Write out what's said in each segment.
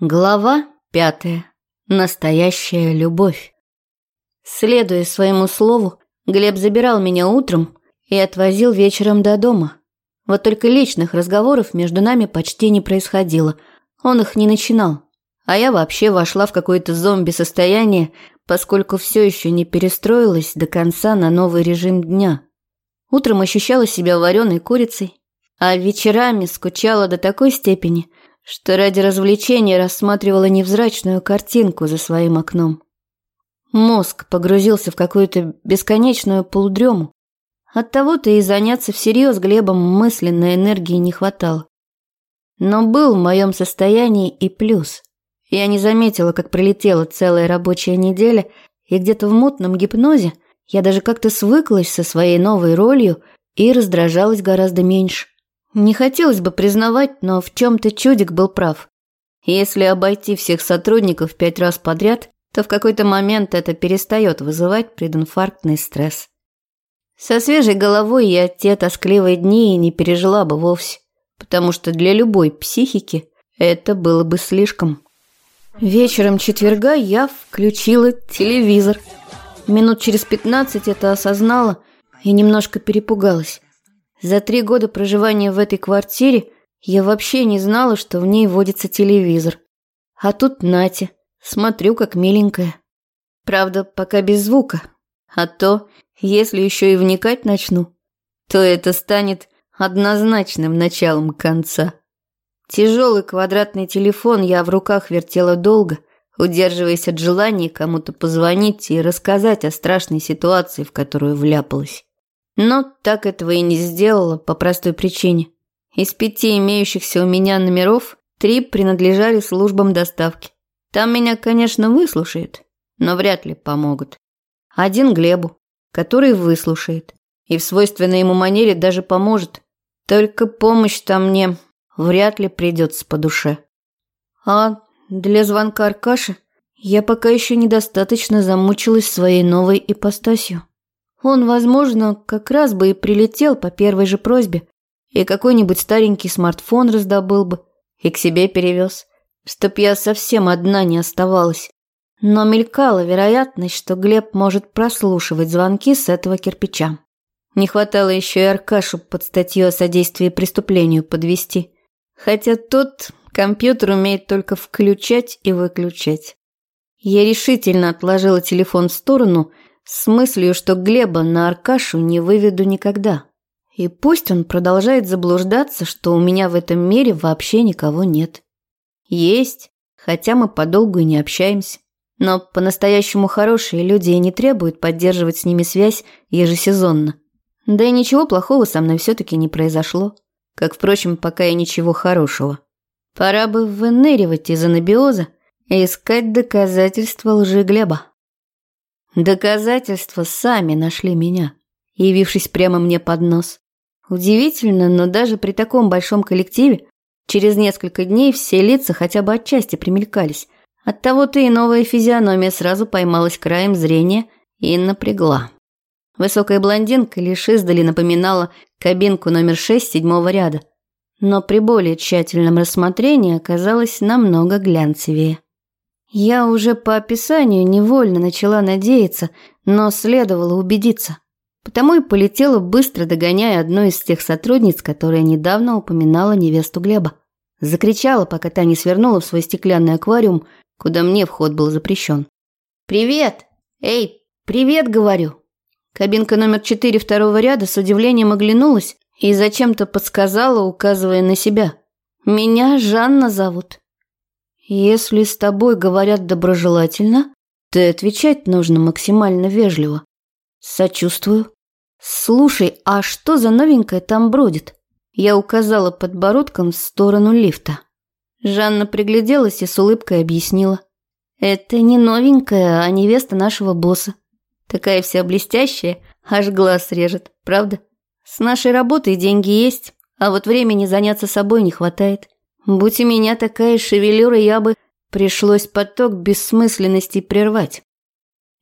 Глава пятая. Настоящая любовь. Следуя своему слову, Глеб забирал меня утром и отвозил вечером до дома. Вот только личных разговоров между нами почти не происходило. Он их не начинал. А я вообще вошла в какое-то зомби-состояние, поскольку все еще не перестроилась до конца на новый режим дня. Утром ощущала себя вареной курицей, а вечерами скучала до такой степени – что ради развлечения рассматривала невзрачную картинку за своим окном. Мозг погрузился в какую-то бесконечную полудрему. Оттого-то и заняться всерьез Глебом мысленной энергии не хватало. Но был в моем состоянии и плюс. Я не заметила, как пролетела целая рабочая неделя, и где-то в мутном гипнозе я даже как-то свыклась со своей новой ролью и раздражалась гораздо меньше. Не хотелось бы признавать, но в чем-то чудик был прав. Если обойти всех сотрудников пять раз подряд, то в какой-то момент это перестает вызывать прединфарктный стресс. Со свежей головой я те тоскливые дни и не пережила бы вовсе, потому что для любой психики это было бы слишком. Вечером четверга я включила телевизор. Минут через пятнадцать это осознала и немножко перепугалась. За три года проживания в этой квартире я вообще не знала, что в ней водится телевизор. А тут Натя. Смотрю, как миленькая. Правда, пока без звука. А то, если еще и вникать начну, то это станет однозначным началом конца. Тяжелый квадратный телефон я в руках вертела долго, удерживаясь от желания кому-то позвонить и рассказать о страшной ситуации, в которую вляпалась. Но так этого и не сделала по простой причине. Из пяти имеющихся у меня номеров три принадлежали службам доставки. Там меня, конечно, выслушают, но вряд ли помогут. Один Глебу, который выслушает и в свойственной ему манере даже поможет. Только помощь там мне вряд ли придется по душе. А для звонка Аркаши я пока еще недостаточно замучилась своей новой ипостасью. Он, возможно, как раз бы и прилетел по первой же просьбе, и какой-нибудь старенький смартфон раздобыл бы и к себе перевез, чтоб я совсем одна не оставалась. Но мелькала вероятность, что Глеб может прослушивать звонки с этого кирпича. Не хватало еще и Аркашу под статью о содействии преступлению подвести. Хотя тот компьютер умеет только включать и выключать. Я решительно отложила телефон в сторону – с мыслью, что Глеба на Аркашу не выведу никогда. И пусть он продолжает заблуждаться, что у меня в этом мире вообще никого нет. Есть, хотя мы подолгу и не общаемся. Но по-настоящему хорошие люди и не требуют поддерживать с ними связь ежесезонно. Да и ничего плохого со мной все-таки не произошло. Как, впрочем, пока и ничего хорошего. Пора бы выныривать из анабиоза и искать доказательства лжи Глеба. Доказательства сами нашли меня, явившись прямо мне под нос. Удивительно, но даже при таком большом коллективе через несколько дней все лица хотя бы отчасти примелькались. Оттого-то и новая физиономия сразу поймалась краем зрения и напрягла. Высокая блондинка лишь издали напоминала кабинку номер шесть седьмого ряда, но при более тщательном рассмотрении оказалась намного глянцевее. Я уже по описанию невольно начала надеяться, но следовало убедиться. Потому и полетела быстро, догоняя одну из тех сотрудниц, которая недавно упоминала невесту Глеба. Закричала, пока та не свернула в свой стеклянный аквариум, куда мне вход был запрещен. «Привет! Эй, привет, говорю!» Кабинка номер четыре второго ряда с удивлением оглянулась и зачем-то подсказала, указывая на себя. «Меня Жанна зовут». Если с тобой говорят доброжелательно, то отвечать нужно максимально вежливо. Сочувствую. Слушай, а что за новенькое там бродит? Я указала подбородком в сторону лифта. Жанна пригляделась и с улыбкой объяснила. Это не новенькая, а невеста нашего босса. Такая вся блестящая, аж глаз режет, правда? С нашей работой деньги есть, а вот времени заняться собой не хватает. Будь у меня такая шевелюра, я бы пришлось поток бессмысленности прервать.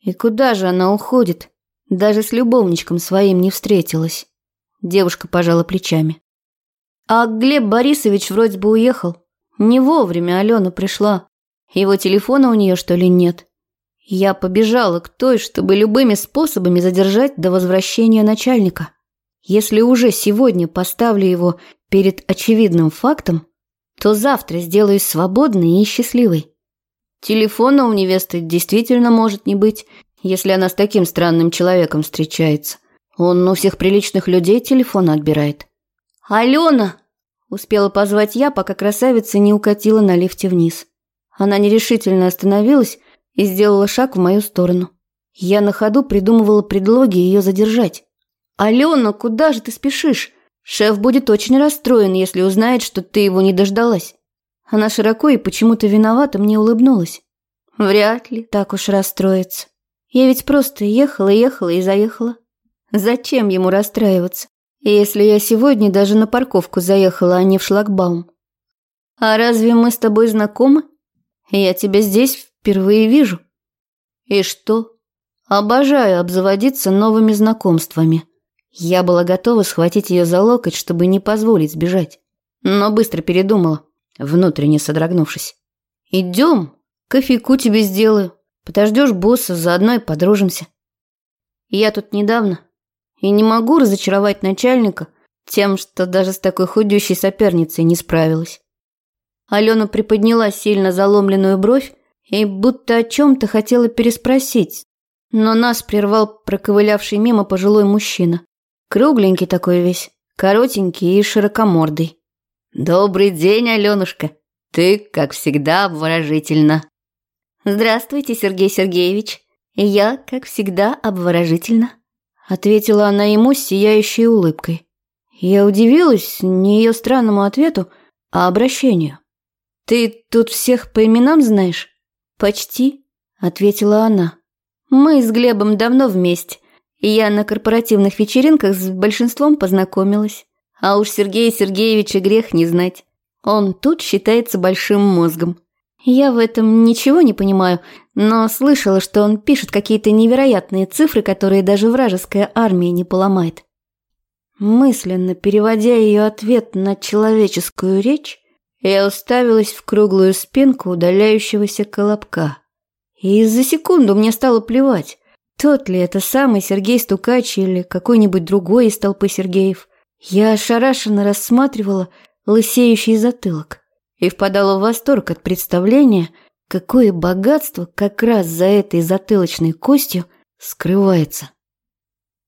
И куда же она уходит? Даже с любовничком своим не встретилась. Девушка пожала плечами. А Глеб Борисович вроде бы уехал. Не вовремя Алена пришла. Его телефона у нее, что ли, нет? Я побежала к той, чтобы любыми способами задержать до возвращения начальника. Если уже сегодня поставлю его перед очевидным фактом, то завтра сделаюсь свободной и счастливой. Телефона у невесты действительно может не быть, если она с таким странным человеком встречается. Он у всех приличных людей телефон отбирает. «Алена!» – успела позвать я, пока красавица не укатила на лифте вниз. Она нерешительно остановилась и сделала шаг в мою сторону. Я на ходу придумывала предлоги ее задержать. «Алена, куда же ты спешишь? Шеф будет очень расстроен, если узнает, что ты его не дождалась». Она широко и почему-то виновата мне улыбнулась. Вряд ли так уж расстроится. Я ведь просто ехала, ехала и заехала. Зачем ему расстраиваться, если я сегодня даже на парковку заехала, а не в шлагбаум? А разве мы с тобой знакомы? Я тебя здесь впервые вижу. И что? Обожаю обзаводиться новыми знакомствами. Я была готова схватить ее за локоть, чтобы не позволить сбежать. Но быстро передумала, внутренне содрогнувшись. «Идем, кофейку тебе сделаю. Подождешь босса, заодно и подружимся. Я тут недавно, и не могу разочаровать начальника тем, что даже с такой худющей соперницей не справилась. Алена приподняла сильно заломленную бровь и будто о чем-то хотела переспросить, но нас прервал проковылявший мимо пожилой мужчина. Кругленький такой весь, коротенький и широкомордый. «Добрый день, Аленушка. Ты, как всегда, обворожительна». «Здравствуйте, Сергей Сергеевич. Я, как всегда, обворожительна». Ответила она ему с сияющей улыбкой. Я удивилась не ее странному ответу, а обращению. «Ты тут всех по именам знаешь?» «Почти», — ответила она. «Мы с Глебом давно вместе, и я на корпоративных вечеринках с большинством познакомилась. А уж Сергея Сергеевича грех не знать. Он тут считается большим мозгом. Я в этом ничего не понимаю, но слышала, что он пишет какие-то невероятные цифры, которые даже вражеская армия не поломает. Мысленно переводя ее ответ на человеческую речь, я уставилась в круглую спинку удаляющегося колобка. И за секунду мне стало плевать, тот ли это самый Сергей Стукач или какой-нибудь другой из толпы Сергеев. Я ошарашенно рассматривала лысеющий затылок и впадала в восторг от представления, какое богатство как раз за этой затылочной костью скрывается.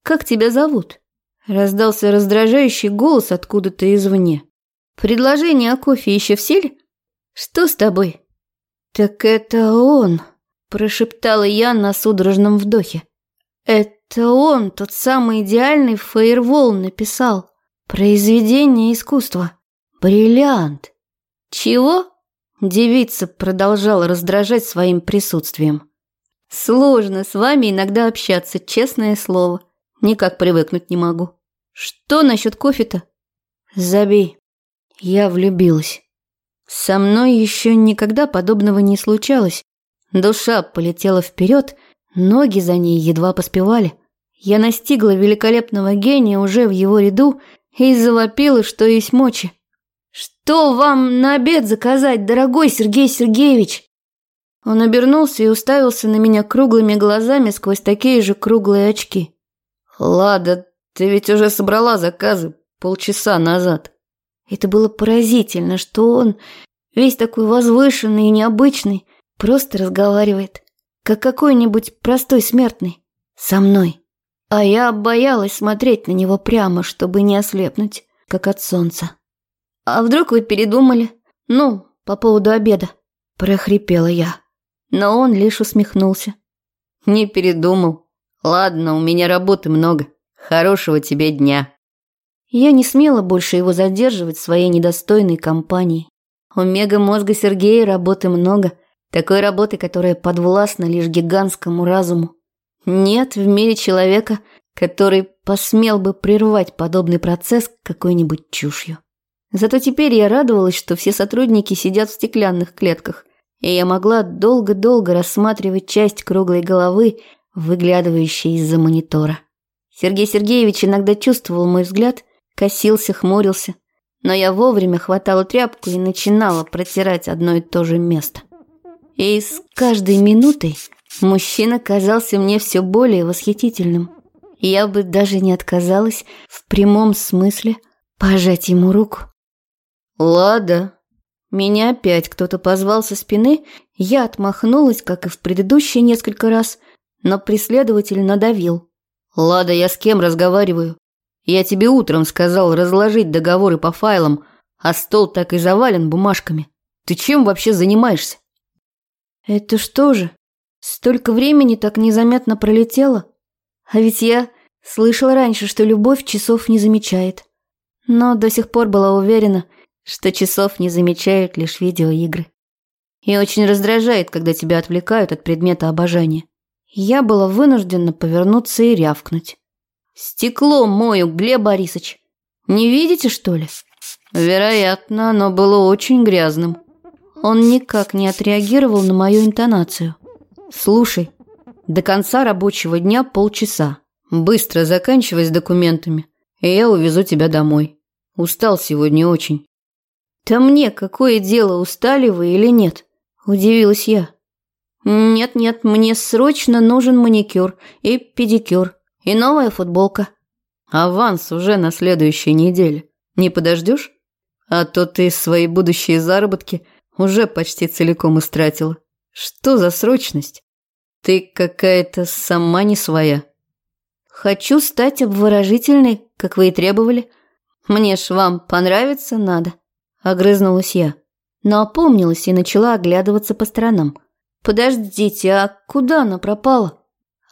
«Как тебя зовут?» – раздался раздражающий голос откуда-то извне. «Предложение о кофе еще в силе? Что с тобой?» «Так это он!» – прошептала я на судорожном вдохе. «Это он, тот самый идеальный фаервол написал. Произведение искусства. Бриллиант. «Чего?» Девица продолжала раздражать своим присутствием. «Сложно с вами иногда общаться, честное слово. Никак привыкнуть не могу. Что насчет кофе-то?» «Забей. Я влюбилась. Со мной еще никогда подобного не случалось. Душа полетела вперед, ноги за ней едва поспевали. Я настигла великолепного гения уже в его ряду и завопила, что есть мочи. «Что вам на обед заказать, дорогой Сергей Сергеевич?» Он обернулся и уставился на меня круглыми глазами сквозь такие же круглые очки. «Лада, ты ведь уже собрала заказы полчаса назад». Это было поразительно, что он, весь такой возвышенный и необычный, просто разговаривает, как какой-нибудь простой смертный, со мной. А я боялась смотреть на него прямо, чтобы не ослепнуть, как от солнца. «А вдруг вы передумали? Ну, по поводу обеда?» – прохрипела я. Но он лишь усмехнулся. «Не передумал. Ладно, у меня работы много. Хорошего тебе дня». Я не смела больше его задерживать в своей недостойной компании. У мега-мозга Сергея работы много. Такой работы, которая подвластна лишь гигантскому разуму. Нет в мире человека, который посмел бы прервать подобный процесс какой-нибудь чушью. Зато теперь я радовалась, что все сотрудники сидят в стеклянных клетках, и я могла долго-долго рассматривать часть круглой головы, выглядывающей из-за монитора. Сергей Сергеевич иногда чувствовал мой взгляд, косился, хмурился, но я вовремя хватала тряпку и начинала протирать одно и то же место. И с каждой минутой мужчина казался мне все более восхитительным. Я бы даже не отказалась в прямом смысле пожать ему руку. «Лада!» Меня опять кто-то позвал со спины, я отмахнулась, как и в предыдущие несколько раз, но преследователь надавил. «Лада, я с кем разговариваю? Я тебе утром сказал разложить договоры по файлам, а стол так и завален бумажками. Ты чем вообще занимаешься?» «Это что же, столько времени так незаметно пролетело? А ведь я слышала раньше, что любовь часов не замечает. Но до сих пор была уверена, что часов не замечают лишь видеоигры. И очень раздражает, когда тебя отвлекают от предмета обожания. Я была вынуждена повернуться и рявкнуть. «Стекло мою, Глеб Борисович! Не видите, что ли?» Вероятно, оно было очень грязным. Он никак не отреагировал на мою интонацию. «Слушай, до конца рабочего дня полчаса. Быстро заканчивай с документами, и я увезу тебя домой. Устал сегодня очень». «Да мне какое дело, устали вы или нет?» – удивилась я. «Нет-нет, мне срочно нужен маникюр и педикюр, и новая футболка». «Аванс уже на следующей неделе. Не подождешь? А то ты свои будущие заработки уже почти целиком истратила. Что за срочность? Ты какая-то сама не своя. Хочу стать обворожительной, как вы и требовали. Мне ж вам понравиться надо, огрызнулась я. Но опомнилась и начала оглядываться по сторонам. Подождите, а куда она пропала?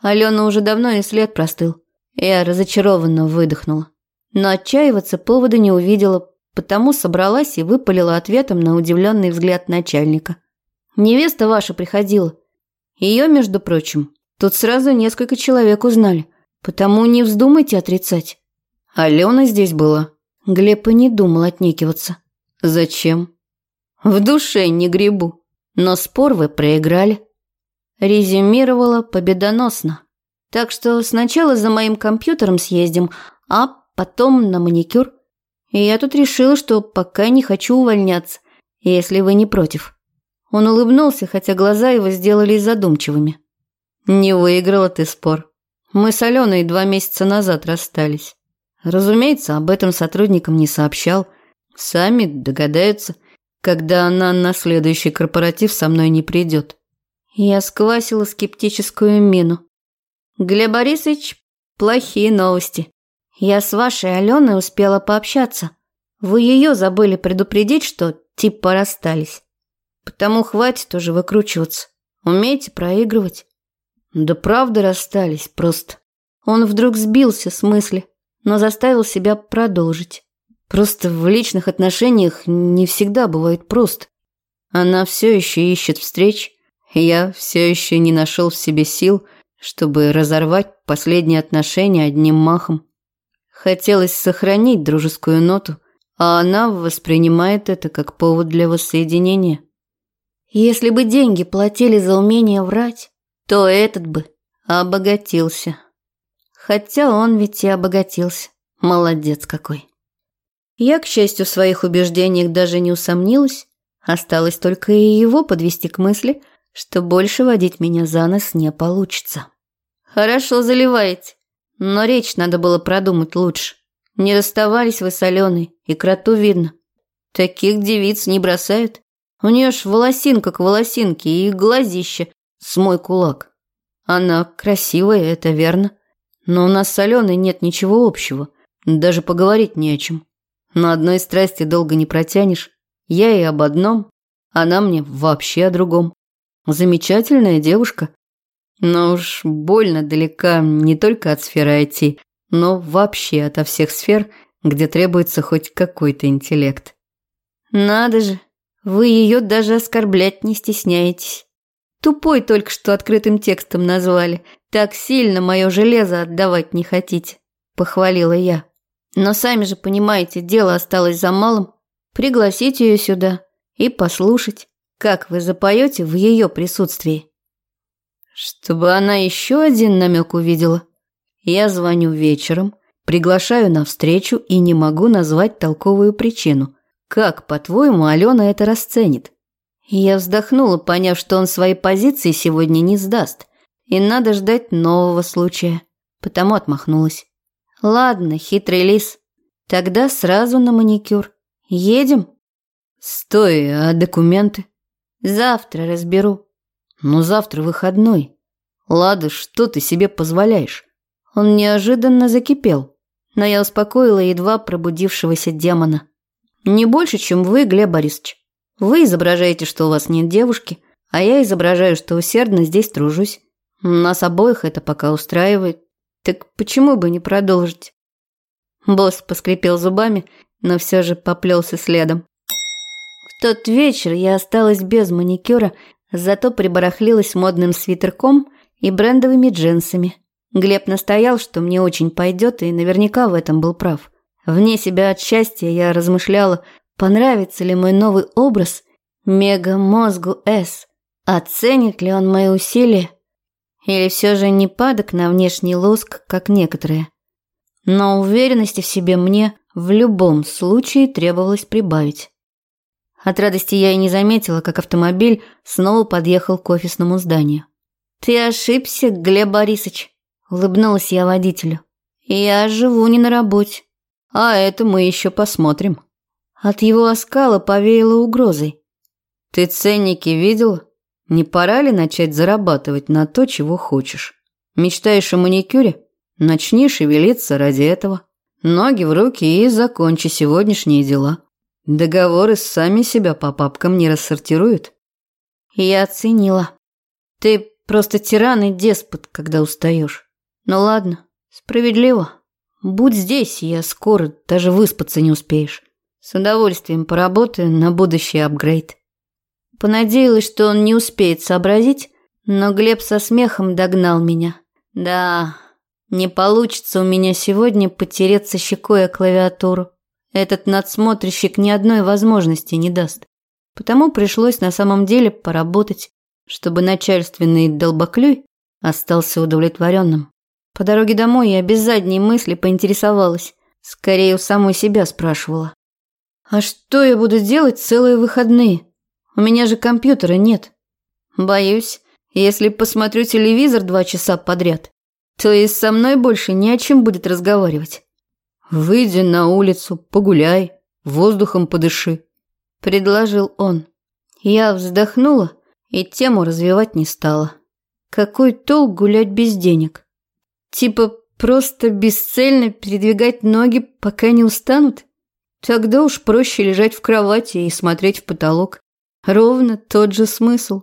Алена уже давно и след простыл. Я разочарованно выдохнула. Но отчаиваться повода не увидела, Потому собралась и выпалила ответом на удивленный взгляд начальника. «Невеста ваша приходила. Ее, между прочим, тут сразу несколько человек узнали. Потому не вздумайте отрицать». «Алена здесь была?» Глеб и не думал отнекиваться. «Зачем?» «В душе не грибу. Но спор вы проиграли». Резюмировала победоносно. «Так что сначала за моим компьютером съездим, а потом на маникюр». И я тут решила, что пока не хочу увольняться, если вы не против. Он улыбнулся, хотя глаза его сделались задумчивыми. Не выиграла ты спор. Мы с Аленой два месяца назад расстались. Разумеется, об этом сотрудникам не сообщал. Сами догадаются, когда она на следующий корпоратив со мной не придет. Я сквасила скептическую мину. Глеб Борисович, плохие новости. Я с вашей Аленой успела пообщаться. Вы ее забыли предупредить, что типа расстались. Потому хватит уже выкручиваться. Умеете проигрывать? Да правда расстались, просто. Он вдруг сбился с мысли, но заставил себя продолжить. Просто в личных отношениях не всегда бывает просто. Она все еще ищет встреч, я все еще не нашел в себе сил, чтобы разорвать последние отношения одним махом. Хотелось сохранить дружескую ноту, а она воспринимает это как повод для воссоединения. Если бы деньги платили за умение врать, то этот бы обогатился. Хотя он ведь и обогатился. Молодец какой. Я, к счастью, в своих убеждениях даже не усомнилась. Осталось только и его подвести к мысли, что больше водить меня за нос не получится. «Хорошо заливаете», но речь надо было продумать лучше. Не расставались вы с Аленой, и кроту видно. Таких девиц не бросают. У нее ж волосинка к волосинке и глазище с мой кулак. Она красивая, это верно. Но у нас с Аленой нет ничего общего. Даже поговорить не о чем. На одной страсти долго не протянешь. Я и об одном, она мне вообще о другом. Замечательная девушка, но уж больно далека не только от сферы IT, но вообще ото всех сфер, где требуется хоть какой-то интеллект. Надо же, вы ее даже оскорблять не стесняетесь. Тупой только что открытым текстом назвали. Так сильно мое железо отдавать не хотите, похвалила я. Но сами же понимаете, дело осталось за малым. Пригласить ее сюда и послушать, как вы запоете в ее присутствии. Чтобы она еще один намек увидела. Я звоню вечером Приглашаю на встречу и не могу назвать толковую причину. Как, по-твоему, Алена это расценит? Я вздохнула, поняв, что он свои позиции сегодня не сдаст. И надо ждать нового случая. Потому отмахнулась. Ладно, хитрый лис. Тогда сразу на маникюр. Едем? Стой, а документы? Завтра разберу. Но завтра выходной. Лада, что ты себе позволяешь? Он неожиданно закипел, но я успокоила едва пробудившегося демона. Не больше, чем вы, Глеб Борисович. Вы изображаете, что у вас нет девушки, а я изображаю, что усердно здесь тружусь. Нас обоих это пока устраивает. Так почему бы не продолжить? Босс поскрипел зубами, но все же поплелся следом. В тот вечер я осталась без маникюра, зато прибарахлилась модным свитерком и брендовыми джинсами. Глеб настоял, что мне очень пойдет, и наверняка в этом был прав. Вне себя от счастья я размышляла, понравится ли мой новый образ мега-мозгу С, оценит ли он мои усилия, или все же не падок на внешний лоск, как некоторые. Но уверенности в себе мне в любом случае требовалось прибавить. От радости я и не заметила, как автомобиль снова подъехал к офисному зданию. «Ты ошибся, Глеб Борисович», – улыбнулась я водителю. «Я живу не на работе. А это мы еще посмотрим». От его оскала повеяло угрозой. «Ты ценники видела? Не пора ли начать зарабатывать на то, чего хочешь? Мечтаешь о маникюре? Начни шевелиться ради этого. Ноги в руки и закончи сегодняшние дела. Договоры сами себя по папкам не рассортируют». Я оценила. «Ты Просто тиран и деспот, когда устаешь. Ну ладно, справедливо. Будь здесь, я скоро, даже выспаться не успеешь. С удовольствием поработаю на будущий апгрейд. Понадеялась, что он не успеет сообразить, но Глеб со смехом догнал меня. Да, не получится у меня сегодня потереться щекой о клавиатуру. Этот надсмотрщик ни одной возможности не даст. Потому пришлось на самом деле поработать чтобы начальственный долбоклюй остался удовлетворенным. По дороге домой я без задней мысли поинтересовалась. Скорее у самой себя спрашивала. А что я буду делать целые выходные? У меня же компьютера нет. Боюсь, если посмотрю телевизор два часа подряд, то и со мной больше ни о чем будет разговаривать. Выйди на улицу, погуляй, воздухом подыши, предложил он. Я вздохнула и тему развивать не стала. Какой толк гулять без денег? Типа просто бесцельно передвигать ноги, пока не устанут? Тогда уж проще лежать в кровати и смотреть в потолок. Ровно тот же смысл.